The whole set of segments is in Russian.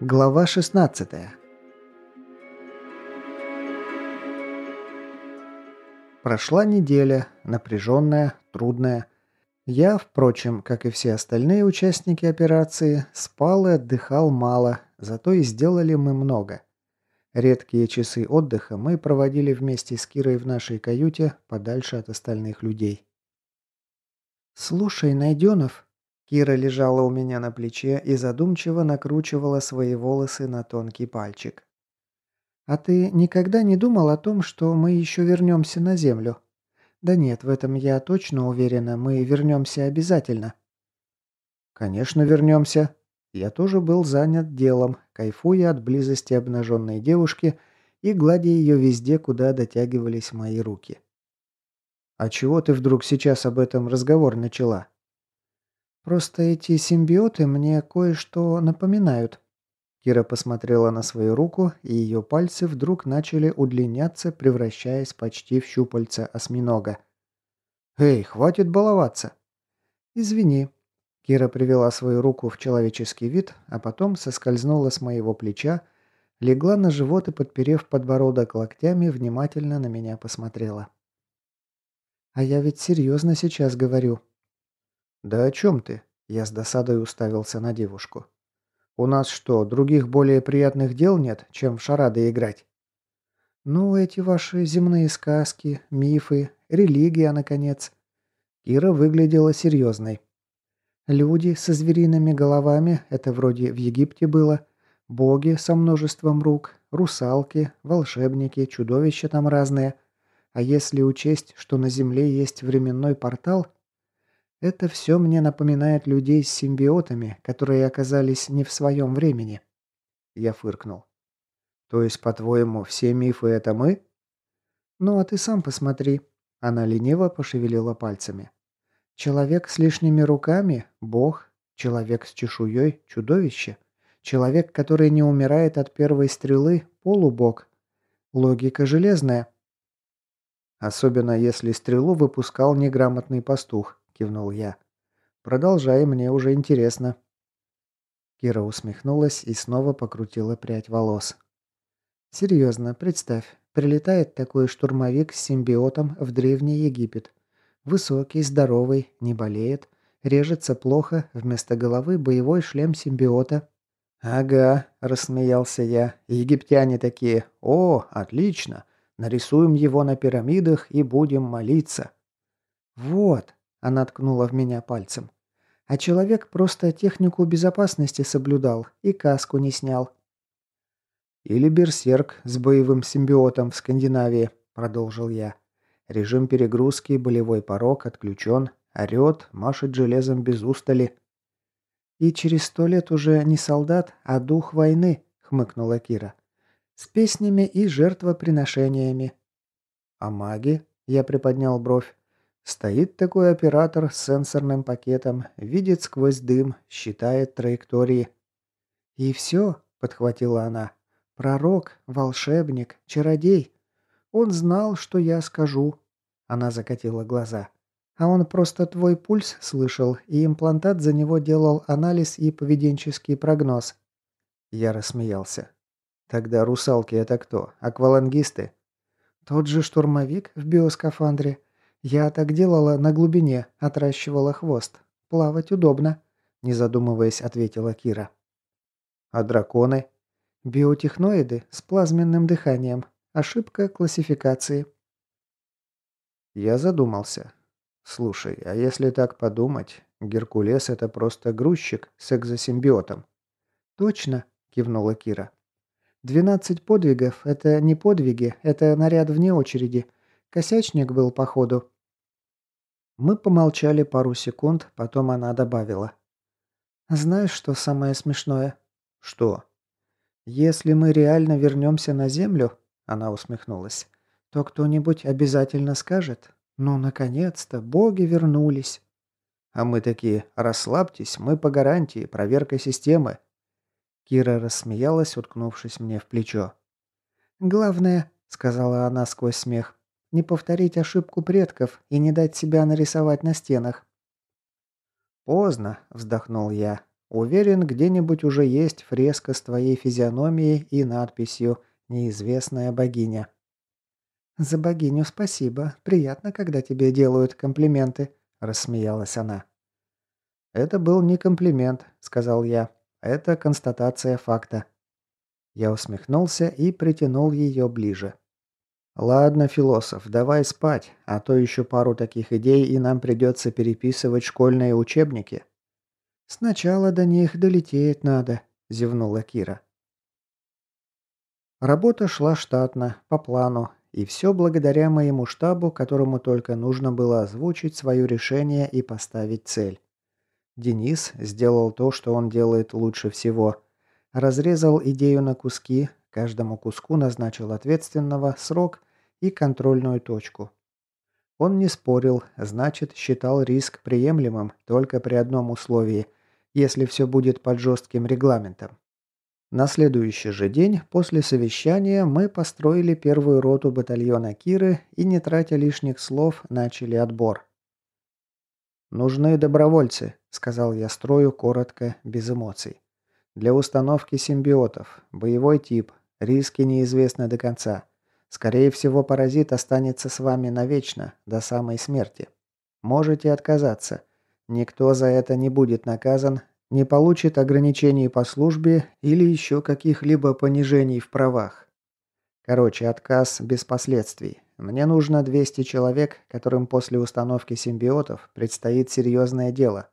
Глава 16 Прошла неделя, напряженная, трудная. Я, впрочем, как и все остальные участники операции, спал и отдыхал мало, зато и сделали мы много. Редкие часы отдыха мы проводили вместе с Кирой в нашей каюте, подальше от остальных людей. «Слушай, Найденов», Кира лежала у меня на плече и задумчиво накручивала свои волосы на тонкий пальчик. «А ты никогда не думал о том, что мы еще вернемся на Землю?» «Да нет, в этом я точно уверена, мы вернемся обязательно». «Конечно, вернемся». Я тоже был занят делом, кайфуя от близости обнаженной девушки и гладя ее везде, куда дотягивались мои руки. «А чего ты вдруг сейчас об этом разговор начала?» Просто эти симбиоты мне кое-что напоминают». Кира посмотрела на свою руку, и ее пальцы вдруг начали удлиняться, превращаясь почти в щупальца осьминога. «Эй, хватит баловаться!» «Извини». Кира привела свою руку в человеческий вид, а потом соскользнула с моего плеча, легла на живот и, подперев подбородок локтями, внимательно на меня посмотрела. «А я ведь серьезно сейчас говорю. «Да о чем ты?» Я с досадой уставился на девушку. «У нас что, других более приятных дел нет, чем в шарады играть?» «Ну, эти ваши земные сказки, мифы, религия, наконец». Кира выглядела серьезной. «Люди со звериными головами, это вроде в Египте было, боги со множеством рук, русалки, волшебники, чудовища там разные. А если учесть, что на Земле есть временной портал, это все мне напоминает людей с симбиотами, которые оказались не в своем времени. Я фыркнул. То есть, по-твоему, все мифы это мы? Ну, а ты сам посмотри. Она лениво пошевелила пальцами. Человек с лишними руками – бог. Человек с чешуей – чудовище. Человек, который не умирает от первой стрелы – полубог. Логика железная. Особенно если стрелу выпускал неграмотный пастух кивнул я. «Продолжай, мне уже интересно». Кира усмехнулась и снова покрутила прядь волос. «Серьезно, представь, прилетает такой штурмовик с симбиотом в Древний Египет. Высокий, здоровый, не болеет, режется плохо, вместо головы боевой шлем симбиота». «Ага», – рассмеялся я, – «египтяне такие, о, отлично, нарисуем его на пирамидах и будем молиться». «Вот», она ткнула в меня пальцем. А человек просто технику безопасности соблюдал и каску не снял. «Или берсерк с боевым симбиотом в Скандинавии», – продолжил я. «Режим перегрузки, болевой порог отключен, орет, машет железом без устали». «И через сто лет уже не солдат, а дух войны», – хмыкнула Кира. «С песнями и жертвоприношениями». «А маги?» – я приподнял бровь. Стоит такой оператор с сенсорным пакетом, видит сквозь дым, считает траектории. «И все», — подхватила она, — «пророк, волшебник, чародей. Он знал, что я скажу». Она закатила глаза. «А он просто твой пульс слышал, и имплантат за него делал анализ и поведенческий прогноз». Я рассмеялся. «Тогда русалки это кто? Аквалангисты?» «Тот же штурмовик в биоскафандре». «Я так делала на глубине, отращивала хвост. Плавать удобно», – не задумываясь, ответила Кира. «А драконы?» «Биотехноиды с плазменным дыханием. Ошибка классификации». Я задумался. «Слушай, а если так подумать, Геркулес – это просто грузчик с экзосимбиотом». «Точно», – кивнула Кира. «Двенадцать подвигов – это не подвиги, это наряд вне очереди». Косячник был, походу». Мы помолчали пару секунд, потом она добавила. «Знаешь, что самое смешное?» «Что?» «Если мы реально вернемся на Землю», — она усмехнулась, «то кто-нибудь обязательно скажет, ну, наконец-то, боги вернулись». А мы такие, расслабьтесь, мы по гарантии, проверка системы. Кира рассмеялась, уткнувшись мне в плечо. «Главное», — сказала она сквозь смех, Не повторить ошибку предков и не дать себя нарисовать на стенах. «Поздно», – вздохнул я. «Уверен, где-нибудь уже есть фреска с твоей физиономией и надписью «Неизвестная богиня». «За богиню спасибо. Приятно, когда тебе делают комплименты», – рассмеялась она. «Это был не комплимент», – сказал я. «Это констатация факта». Я усмехнулся и притянул ее ближе. «Ладно, философ, давай спать, а то еще пару таких идей, и нам придется переписывать школьные учебники». «Сначала до них долететь надо», – зевнула Кира. Работа шла штатно, по плану, и все благодаря моему штабу, которому только нужно было озвучить свое решение и поставить цель. Денис сделал то, что он делает лучше всего. Разрезал идею на куски, каждому куску назначил ответственного, срок и контрольную точку. Он не спорил, значит, считал риск приемлемым только при одном условии, если все будет под жестким регламентом. На следующий же день, после совещания, мы построили первую роту батальона Киры и, не тратя лишних слов, начали отбор. «Нужны добровольцы», — сказал я строю коротко, без эмоций. «Для установки симбиотов. Боевой тип. Риски неизвестны до конца. Скорее всего, паразит останется с вами навечно, до самой смерти. Можете отказаться. Никто за это не будет наказан, не получит ограничений по службе или еще каких-либо понижений в правах. Короче, отказ без последствий. Мне нужно 200 человек, которым после установки симбиотов предстоит серьезное дело.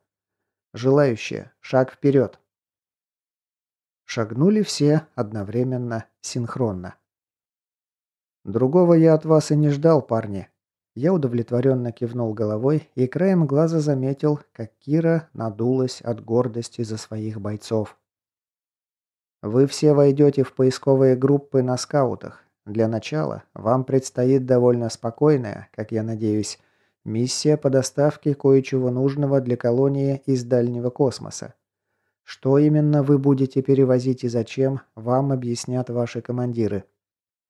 Желающие, шаг вперед. Шагнули все одновременно, синхронно. Другого я от вас и не ждал, парни. Я удовлетворенно кивнул головой и краем глаза заметил, как Кира надулась от гордости за своих бойцов. Вы все войдете в поисковые группы на скаутах. Для начала вам предстоит довольно спокойная, как я надеюсь, миссия по доставке кое-чего нужного для колонии из дальнего космоса. Что именно вы будете перевозить и зачем, вам объяснят ваши командиры.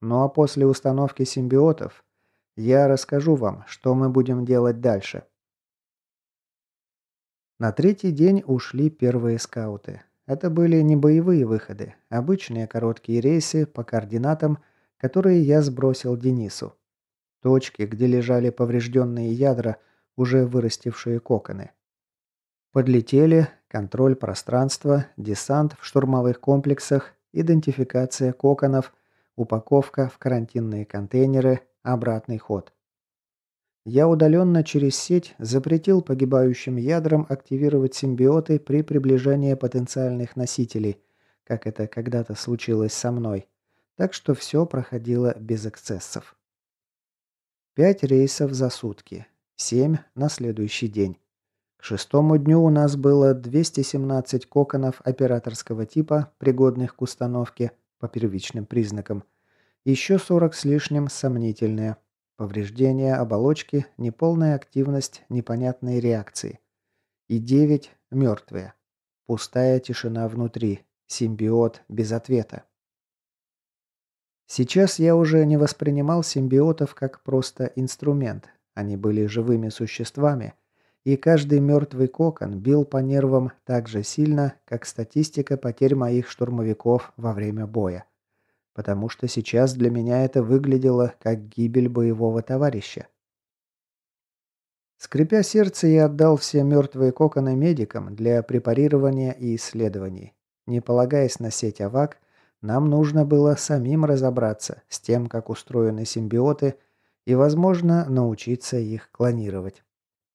Ну а после установки симбиотов я расскажу вам, что мы будем делать дальше. На третий день ушли первые скауты. Это были не боевые выходы, обычные короткие рейсы по координатам, которые я сбросил Денису. Точки, где лежали поврежденные ядра, уже вырастившие коконы. Подлетели, контроль пространства, десант в штурмовых комплексах, идентификация коконов, упаковка в карантинные контейнеры, Обратный ход. Я удаленно через сеть запретил погибающим ядрам активировать симбиоты при приближении потенциальных носителей, как это когда-то случилось со мной, так что все проходило без эксцессов. Пять рейсов за сутки, семь на следующий день. К шестому дню у нас было 217 коконов операторского типа, пригодных к установке по первичным признакам – еще 40 с лишним сомнительные. Повреждения оболочки, неполная активность, непонятные реакции. И 9 мертвые. Пустая тишина внутри. Симбиот без ответа. Сейчас я уже не воспринимал симбиотов как просто инструмент. Они были живыми существами, и каждый мертвый кокон бил по нервам так же сильно, как статистика потерь моих штурмовиков во время боя потому что сейчас для меня это выглядело как гибель боевого товарища. Скрипя сердце, я отдал все мертвые коконы медикам для препарирования и исследований. Не полагаясь на сеть АВАК, нам нужно было самим разобраться с тем, как устроены симбиоты, и, возможно, научиться их клонировать.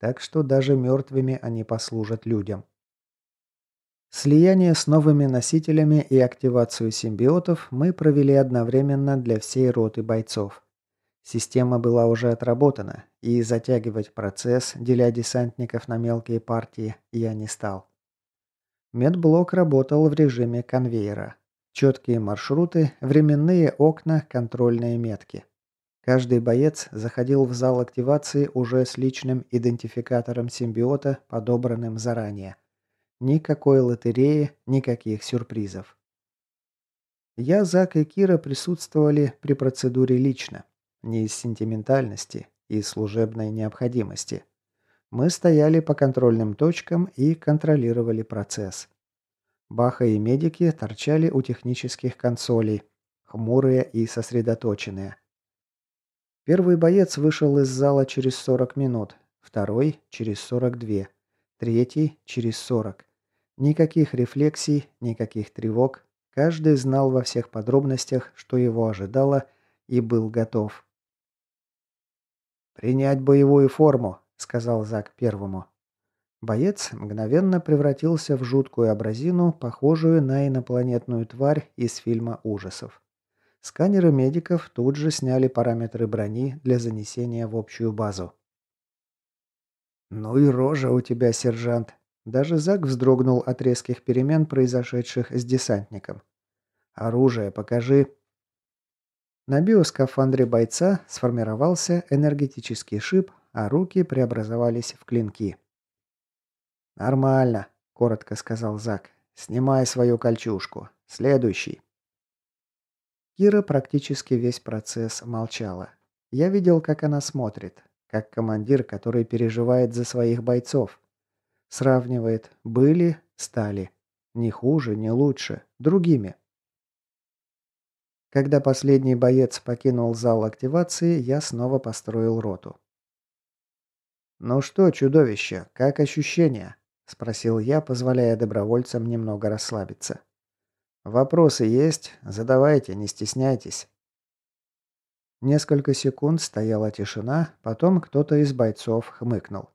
Так что даже мертвыми они послужат людям. Слияние с новыми носителями и активацию симбиотов мы провели одновременно для всей роты бойцов. Система была уже отработана, и затягивать процесс, деля десантников на мелкие партии, я не стал. Медблок работал в режиме конвейера. Четкие маршруты, временные окна, контрольные метки. Каждый боец заходил в зал активации уже с личным идентификатором симбиота, подобранным заранее. Никакой лотереи, никаких сюрпризов. Я, Зак и Кира присутствовали при процедуре лично. Не из сентиментальности, из служебной необходимости. Мы стояли по контрольным точкам и контролировали процесс. Баха и медики торчали у технических консолей, хмурые и сосредоточенные. Первый боец вышел из зала через 40 минут, второй – через 42, третий – через 40. Никаких рефлексий, никаких тревог. Каждый знал во всех подробностях, что его ожидало, и был готов. «Принять боевую форму», — сказал Зак первому. Боец мгновенно превратился в жуткую абразину, похожую на инопланетную тварь из фильма ужасов. Сканеры медиков тут же сняли параметры брони для занесения в общую базу. «Ну и рожа у тебя, сержант!» Даже Зак вздрогнул от резких перемен, произошедших с десантником. «Оружие покажи!» На биоскафандре бойца сформировался энергетический шип, а руки преобразовались в клинки. «Нормально», — коротко сказал Зак. «Снимай свою кольчужку. Следующий». Кира практически весь процесс молчала. Я видел, как она смотрит, как командир, который переживает за своих бойцов. Сравнивает «были», «стали». Не хуже, не лучше. Другими. Когда последний боец покинул зал активации, я снова построил роту. «Ну что, чудовище, как ощущения?» – спросил я, позволяя добровольцам немного расслабиться. «Вопросы есть? Задавайте, не стесняйтесь». Несколько секунд стояла тишина, потом кто-то из бойцов хмыкнул.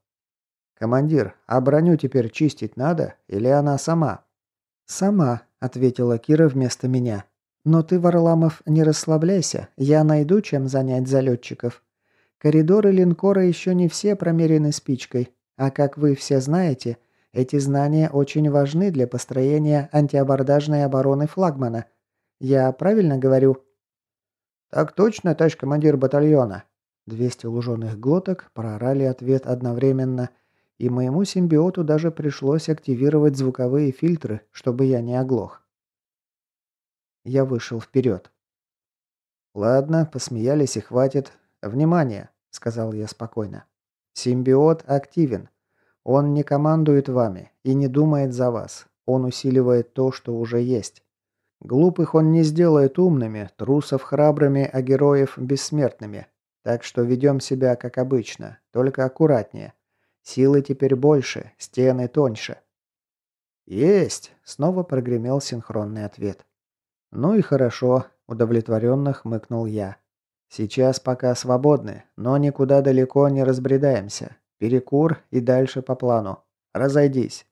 «Командир, а броню теперь чистить надо? Или она сама?» «Сама», — ответила Кира вместо меня. «Но ты, Варламов, не расслабляйся. Я найду, чем занять залетчиков. Коридоры линкора еще не все промерены спичкой. А как вы все знаете, эти знания очень важны для построения антиабордажной обороны флагмана. Я правильно говорю?» «Так точно, товарищ командир батальона!» Двести луженых глоток проорали ответ одновременно, и моему симбиоту даже пришлось активировать звуковые фильтры, чтобы я не оглох. Я вышел вперед. «Ладно, посмеялись и хватит. Внимание!» — сказал я спокойно. «Симбиот активен. Он не командует вами и не думает за вас. Он усиливает то, что уже есть. Глупых он не сделает умными, трусов храбрыми, а героев бессмертными. Так что ведем себя как обычно, только аккуратнее. Силы теперь больше, стены тоньше». «Есть!» — снова прогремел синхронный ответ. «Ну и хорошо», — удовлетворенно хмыкнул я. «Сейчас пока свободны, но никуда далеко не разбредаемся. Перекур и дальше по плану. Разойдись.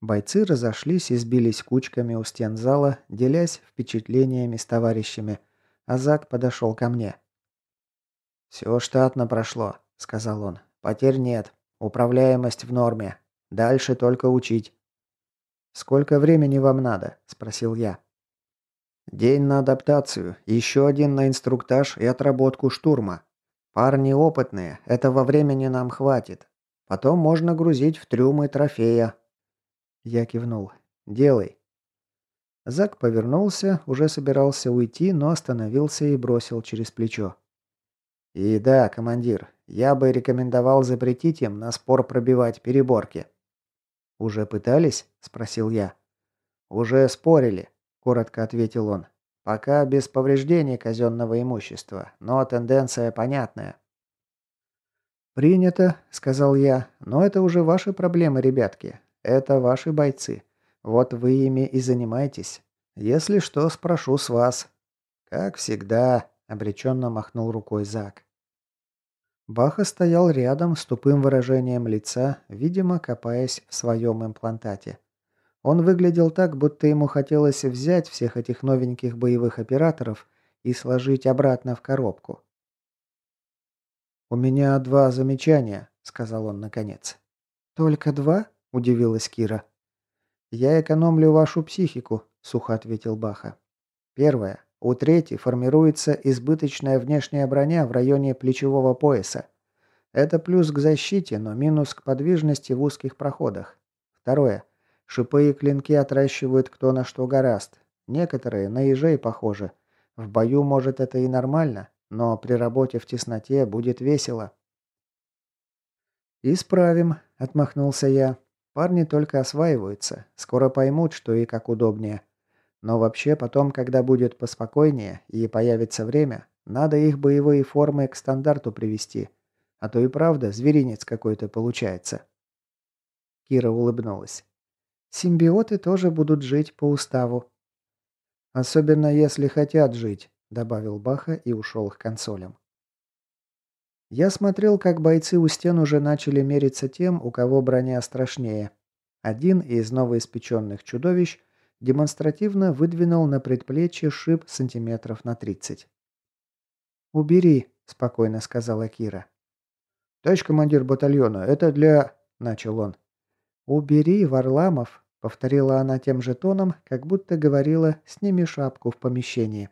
Бойцы разошлись и сбились кучками у стен зала, делясь впечатлениями с товарищами, а Зак подошел ко мне. «Все штатно прошло», — сказал он. «Потерь нет. Управляемость в норме. Дальше только учить». «Сколько времени вам надо?» – спросил я. «День на адаптацию, еще один на инструктаж и отработку штурма. Парни опытные, этого времени нам хватит. Потом можно грузить в трюмы трофея». Я кивнул. «Делай». Зак повернулся, уже собирался уйти, но остановился и бросил через плечо. «И да, командир, я бы рекомендовал запретить им на спор пробивать переборки». «Уже пытались?» – спросил я. «Уже спорили», – коротко ответил он. Пока без повреждений казенного имущества, но тенденция понятная. «Принято», — сказал я, — «но это уже ваши проблемы, ребятки. Это ваши бойцы. Вот вы ими и занимайтесь. Если что, спрошу с вас». «Как всегда», — обреченно махнул рукой Зак. Баха стоял рядом с тупым выражением лица, видимо, копаясь в своем имплантате. Он выглядел так, будто ему хотелось взять всех этих новеньких боевых операторов и сложить обратно в коробку. «У меня два замечания», — сказал он наконец. «Только два?» — удивилась Кира. «Я экономлю вашу психику», — сухо ответил Баха. «Первое. У трети формируется избыточная внешняя броня в районе плечевого пояса. Это плюс к защите, но минус к подвижности в узких проходах. Второе. Шипы и клинки отращивают кто на что гораст. Некоторые на ежей похожи. В бою, может, это и нормально, Но при работе в тесноте будет весело. «Исправим», — отмахнулся я. «Парни только осваиваются. Скоро поймут, что и как удобнее. Но вообще потом, когда будет поспокойнее и появится время, надо их боевые формы к стандарту привести. А то и правда зверинец какой-то получается». Кира улыбнулась. «Симбиоты тоже будут жить по уставу». «Особенно если хотят жить», — добавил Баха и ушел к консолям. Я смотрел, как бойцы у стен уже начали мериться тем, у кого броня страшнее. Один из новоиспеченных чудовищ демонстративно выдвинул на предплечье шип сантиметров на 30. «Убери», — спокойно сказала Кира. «Товарищ командир батальона, это для...» — начал он. «Убери, Варламов», — повторила она тем же тоном, как будто говорила «сними шапку в помещении».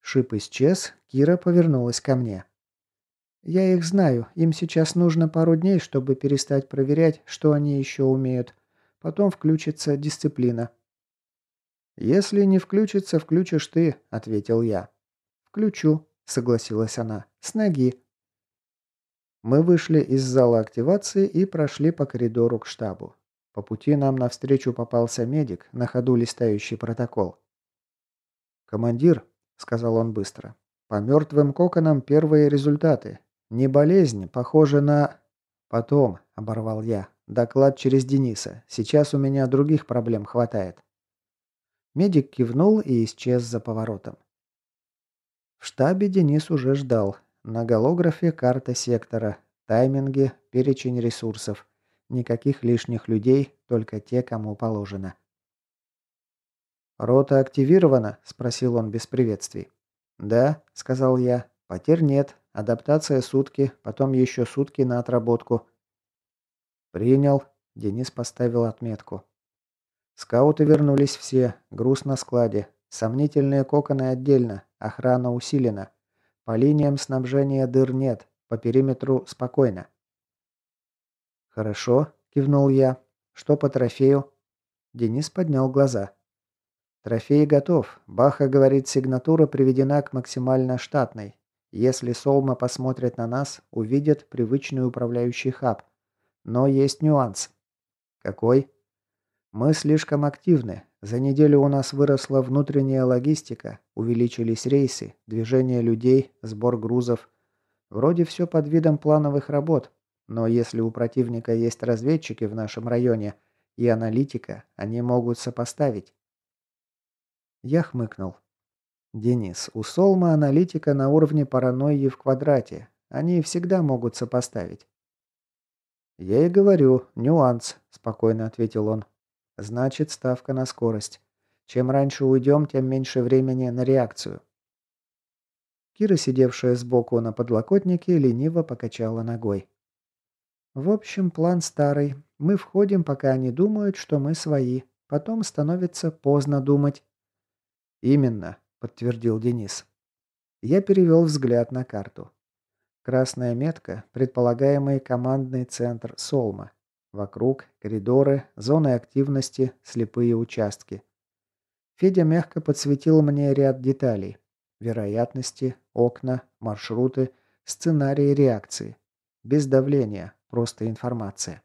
Шип исчез, Кира повернулась ко мне. «Я их знаю. Им сейчас нужно пару дней, чтобы перестать проверять, что они еще умеют. Потом включится дисциплина». «Если не включится, включишь ты», — ответил я. «Включу», — согласилась она. «С ноги». Мы вышли из зала активации и прошли по коридору к штабу. По пути нам навстречу попался медик, на ходу листающий протокол. «Командир», — сказал он быстро, — «по мертвым коконам первые результаты. «Не болезнь, похоже на...» «Потом», — оборвал я. «Доклад через Дениса. Сейчас у меня других проблем хватает». Медик кивнул и исчез за поворотом. В штабе Денис уже ждал. На голографе карта сектора, тайминги, перечень ресурсов. Никаких лишних людей, только те, кому положено. «Рота активирована?» – спросил он без приветствий. «Да», – сказал я. «Потерь нет, Адаптация сутки, потом еще сутки на отработку. Принял. Денис поставил отметку. Скауты вернулись все. Груз на складе. Сомнительные коконы отдельно. Охрана усилена. По линиям снабжения дыр нет. По периметру спокойно. «Хорошо», – кивнул я. «Что по трофею?» Денис поднял глаза. «Трофей готов. Баха говорит, сигнатура приведена к максимально штатной. Если Солма посмотрит на нас, увидит привычный управляющий хаб. Но есть нюанс. Какой? Мы слишком активны. За неделю у нас выросла внутренняя логистика, увеличились рейсы, движение людей, сбор грузов. Вроде все под видом плановых работ. Но если у противника есть разведчики в нашем районе и аналитика, они могут сопоставить. Я хмыкнул. Денис, у Солма аналитика на уровне паранойи в квадрате. Они всегда могут сопоставить. «Я и говорю, нюанс», – спокойно ответил он. «Значит, ставка на скорость. Чем раньше уйдем, тем меньше времени на реакцию». Кира, сидевшая сбоку на подлокотнике, лениво покачала ногой. «В общем, план старый. Мы входим, пока они думают, что мы свои. Потом становится поздно думать». «Именно подтвердил Денис. Я перевел взгляд на карту. Красная метка – предполагаемый командный центр Солма. Вокруг – коридоры, зоны активности, слепые участки. Федя мягко подсветил мне ряд деталей. Вероятности, окна, маршруты, сценарии реакции. Без давления, просто информация.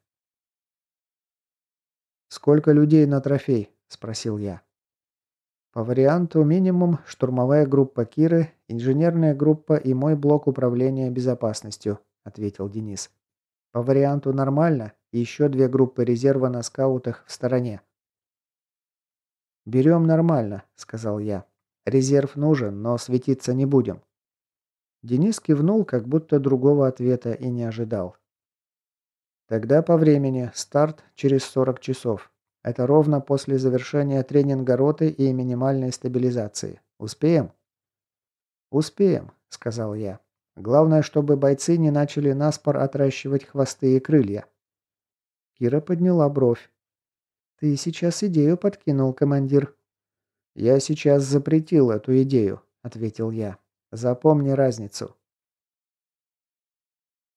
«Сколько людей на трофей?» – спросил я. По варианту минимум штурмовая группа Киры, инженерная группа и мой блок управления безопасностью, ответил Денис. По варианту нормально еще две группы резерва на скаутах в стороне. «Берем нормально», — сказал я. «Резерв нужен, но светиться не будем». Денис кивнул, как будто другого ответа и не ожидал. «Тогда по времени. Старт через 40 часов. Это ровно после завершения тренинга роты и минимальной стабилизации. Успеем? Успеем, сказал я. Главное, чтобы бойцы не начали наспор отращивать хвосты и крылья. Кира подняла бровь. Ты сейчас идею подкинул, командир. Я сейчас запретил эту идею, ответил я. Запомни разницу.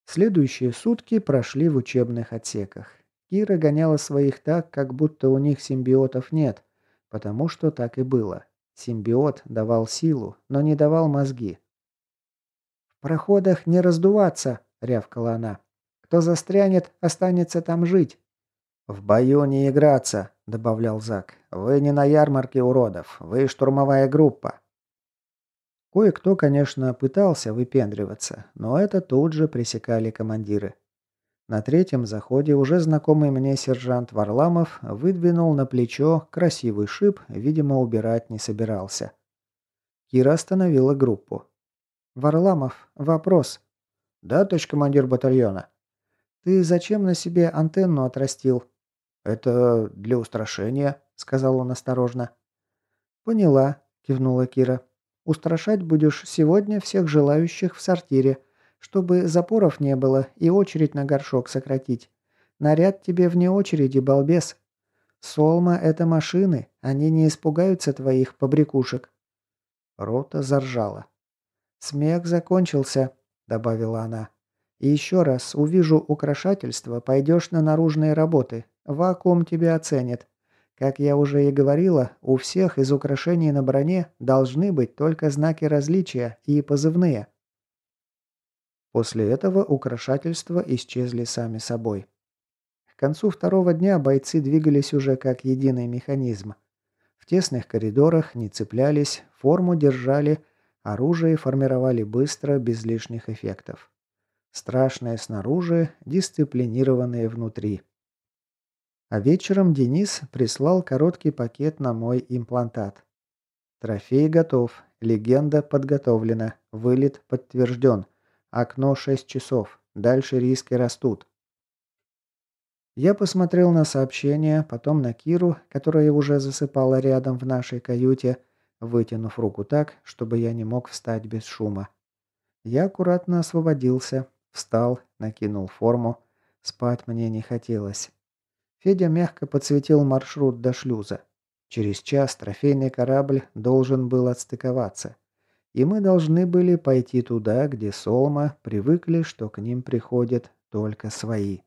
Следующие сутки прошли в учебных отсеках. Кира гоняла своих так, как будто у них симбиотов нет, потому что так и было. Симбиот давал силу, но не давал мозги. проходах не раздуваться!» — рявкала она. «Кто застрянет, останется там жить!» «В бою не играться!» — добавлял Зак. «Вы не на ярмарке уродов, вы штурмовая группа!» Кое-кто, конечно, пытался выпендриваться, но это тут же пресекали командиры. На третьем заходе уже знакомый мне сержант Варламов выдвинул на плечо красивый шип, видимо, убирать не собирался. Кира остановила группу. «Варламов, вопрос». «Да, товарищ командир батальона». «Ты зачем на себе антенну отрастил?» «Это для устрашения», — сказал он осторожно. «Поняла», — кивнула Кира. «Устрашать будешь сегодня всех желающих в сортире чтобы запоров не было и очередь на горшок сократить. Наряд тебе вне очереди, балбес. Солма — это машины, они не испугаются твоих побрякушек». Рота заржала. «Смех закончился», — добавила она. «И еще раз увижу украшательство, пойдешь на наружные работы. Вакуум тебя оценит. Как я уже и говорила, у всех из украшений на броне должны быть только знаки различия и позывные. После этого украшательства исчезли сами собой. К концу второго дня бойцы двигались уже как единый механизм. В тесных коридорах не цеплялись, форму держали, оружие формировали быстро, без лишних эффектов. Страшные снаружи, дисциплинированные внутри. А вечером Денис прислал короткий пакет на мой имплантат. Трофей готов, легенда подготовлена, вылет подтвержден. Окно 6 часов. Дальше риски растут. Я посмотрел на сообщение, потом на Киру, которая уже засыпала рядом в нашей каюте, вытянув руку так, чтобы я не мог встать без шума. Я аккуратно освободился, встал, накинул форму. Спать мне не хотелось. Федя мягко подсветил маршрут до шлюза. Через час трофейный корабль должен был отстыковаться и мы должны были пойти туда, где Солма привыкли, что к ним приходят только свои.